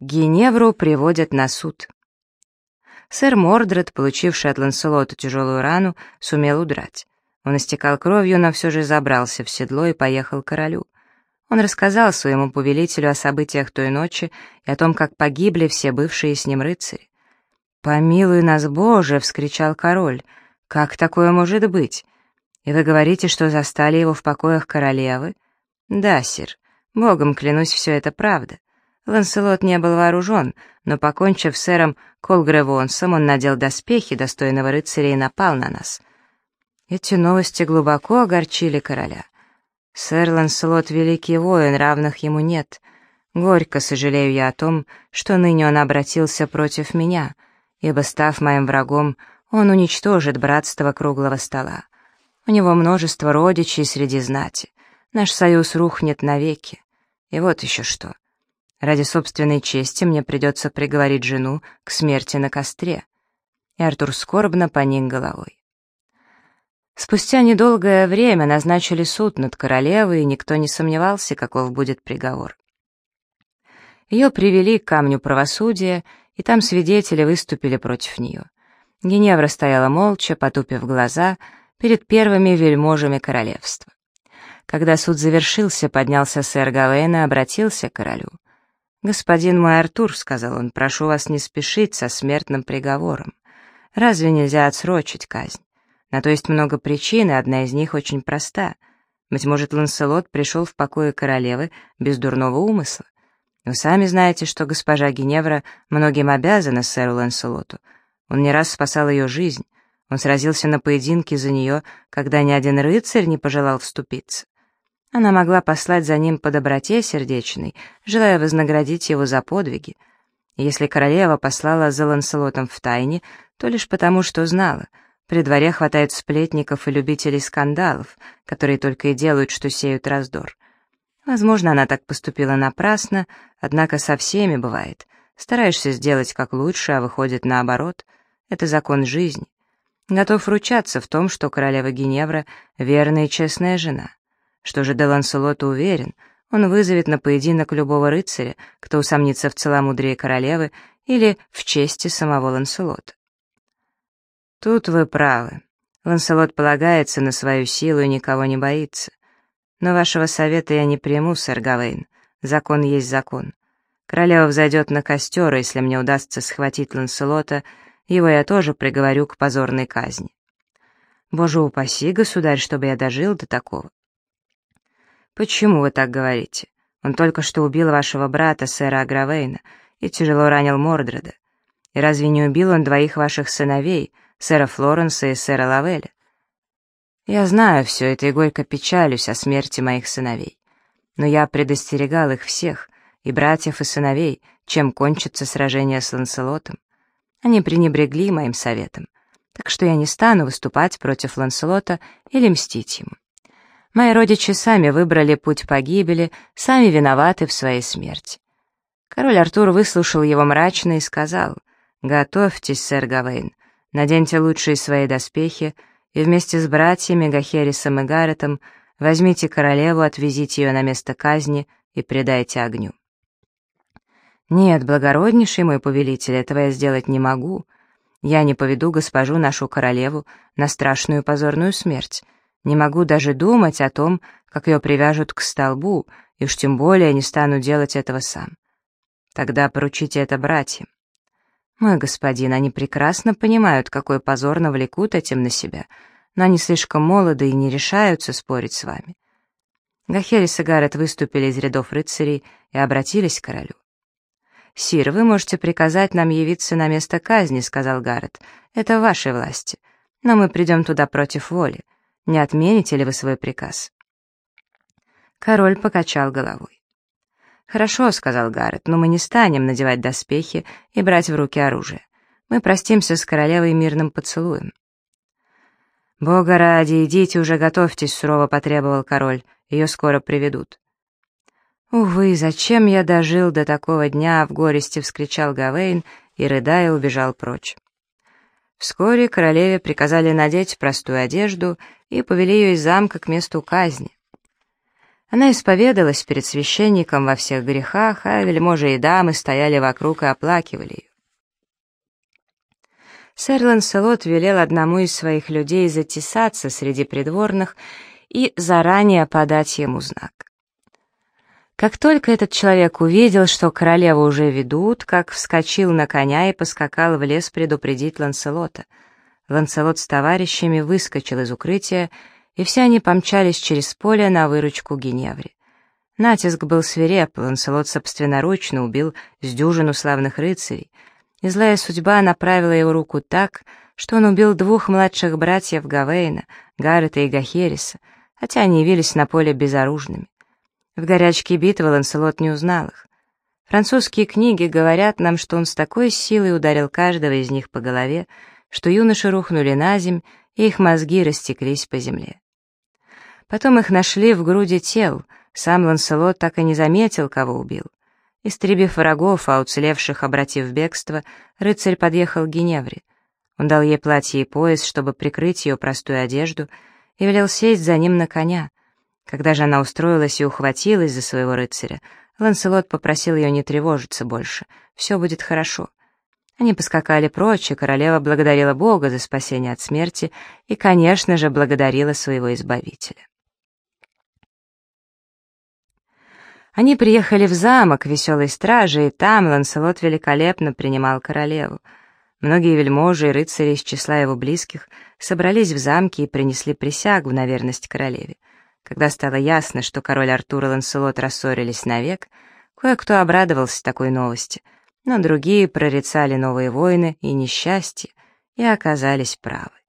Геневру приводят на суд. Сэр Мордред, получивший от Ланселота тяжелую рану, сумел удрать. Он истекал кровью, но все же забрался в седло и поехал к королю. Он рассказал своему повелителю о событиях той ночи и о том, как погибли все бывшие с ним рыцари. «Помилуй нас, Боже!» — вскричал король. «Как такое может быть? И вы говорите, что застали его в покоях королевы?» «Да, сир. Богом клянусь, все это правда. Ланселот не был вооружен, но, покончив с сэром Колгревонсом, он надел доспехи достойного рыцаря и напал на нас. Эти новости глубоко огорчили короля. Сэр Ланселот — великий воин, равных ему нет. Горько сожалею я о том, что ныне он обратился против меня, ибо, став моим врагом, он уничтожит братство круглого стола. У него множество родичей среди знати. Наш союз рухнет навеки. И вот еще что. Ради собственной чести мне придется приговорить жену к смерти на костре. И Артур скорбно поник головой. Спустя недолгое время назначили суд над королевой, и никто не сомневался, каков будет приговор. Ее привели к камню правосудия, и там свидетели выступили против нее. Геневра стояла молча, потупив глаза, перед первыми вельможами королевства. Когда суд завершился, поднялся сэр Гавейн и обратился к королю. «Господин мой Артур», — сказал он, — «прошу вас не спешить со смертным приговором. Разве нельзя отсрочить казнь? На то есть много причин, и одна из них очень проста. Быть может, Ланселот пришел в покое королевы без дурного умысла. Вы сами знаете, что госпожа Геневра многим обязана сэру Ланселоту. Он не раз спасал ее жизнь. Он сразился на поединке за нее, когда ни один рыцарь не пожелал вступиться. Она могла послать за ним по доброте сердечной, желая вознаградить его за подвиги. Если королева послала за Ланселотом в тайне, то лишь потому, что знала. При дворе хватает сплетников и любителей скандалов, которые только и делают, что сеют раздор. Возможно, она так поступила напрасно, однако со всеми бывает. Стараешься сделать как лучше, а выходит наоборот. Это закон жизни. Готов ручаться в том, что королева Геневра — верная и честная жена. Что же де Ланселот уверен, он вызовет на поединок любого рыцаря, кто усомнится в целомудрии королевы или в чести самого Ланселота. Тут вы правы. Ланселот полагается на свою силу и никого не боится. Но вашего совета я не приму, сэр Гавейн. Закон есть закон. Королева взойдет на костер, если мне удастся схватить Ланселота, его я тоже приговорю к позорной казни. Боже упаси, государь, чтобы я дожил до такого. «Почему вы так говорите? Он только что убил вашего брата, сэра Агравейна, и тяжело ранил Мордреда. И разве не убил он двоих ваших сыновей, сэра Флоренса и сэра Лавеля? Я знаю все это и горько печалюсь о смерти моих сыновей. Но я предостерегал их всех, и братьев, и сыновей, чем кончится сражение с Ланселотом. Они пренебрегли моим советом, так что я не стану выступать против Ланселота или мстить ему. Мои родичи сами выбрали путь погибели, сами виноваты в своей смерти. Король Артур выслушал его мрачно и сказал, «Готовьтесь, сэр Гавейн, наденьте лучшие свои доспехи и вместе с братьями Гахерисом и Гарретом возьмите королеву, отвезите ее на место казни и предайте огню». «Нет, благороднейший мой повелитель, этого я сделать не могу. Я не поведу госпожу нашу королеву на страшную позорную смерть» Не могу даже думать о том, как ее привяжут к столбу, и уж тем более не стану делать этого сам. Тогда поручите это братьям. Мой господин, они прекрасно понимают, какой позор навлекут этим на себя, но они слишком молоды и не решаются спорить с вами. Гахерис и Гаррет выступили из рядов рыцарей и обратились к королю. «Сир, вы можете приказать нам явиться на место казни», — сказал Гаррет. «Это в вашей власти. Но мы придем туда против воли. Не отмените ли вы свой приказ?» Король покачал головой. «Хорошо», — сказал Гаррет, — «но мы не станем надевать доспехи и брать в руки оружие. Мы простимся с королевой мирным поцелуем». «Бога ради, идите уже, готовьтесь», — сурово потребовал король. «Ее скоро приведут». «Увы, зачем я дожил до такого дня?» — в горести вскричал Гавейн и, рыдая, убежал прочь. Вскоре королеве приказали надеть простую одежду и повели ее из замка к месту казни. Она исповедалась перед священником во всех грехах, а вельможи и дамы стояли вокруг и оплакивали ее. Сэр Ланселот велел одному из своих людей затесаться среди придворных и заранее подать ему знак. Как только этот человек увидел, что королеву уже ведут, как вскочил на коня и поскакал в лес предупредить Ланселота. Ланселот с товарищами выскочил из укрытия, и все они помчались через поле на выручку Геневре. Натиск был свиреп, Ланселот собственноручно убил с дюжину славных рыцарей, и злая судьба направила его руку так, что он убил двух младших братьев Гавейна, Гаррета и Гахериса, хотя они явились на поле безоружными. В горячке битвы Ланселот не узнал их. Французские книги говорят нам, что он с такой силой ударил каждого из них по голове, что юноши рухнули на земь, и их мозги растеклись по земле. Потом их нашли в груди тел, сам Ланселот так и не заметил, кого убил. Истребив врагов, а уцелевших обратив бегство, рыцарь подъехал к Геневре. Он дал ей платье и пояс, чтобы прикрыть ее простую одежду, и велел сесть за ним на коня. Когда же она устроилась и ухватилась за своего рыцаря, Ланселот попросил ее не тревожиться больше, все будет хорошо. Они поскакали прочь, и королева благодарила Бога за спасение от смерти и, конечно же, благодарила своего избавителя. Они приехали в замок веселой стражи, и там Ланселот великолепно принимал королеву. Многие вельможи и рыцари из числа его близких собрались в замке и принесли присягу на верность королеве. Когда стало ясно, что король Артур и Ланселот рассорились навек, кое-кто обрадовался такой новости, но другие прорицали новые войны и несчастье и оказались правы.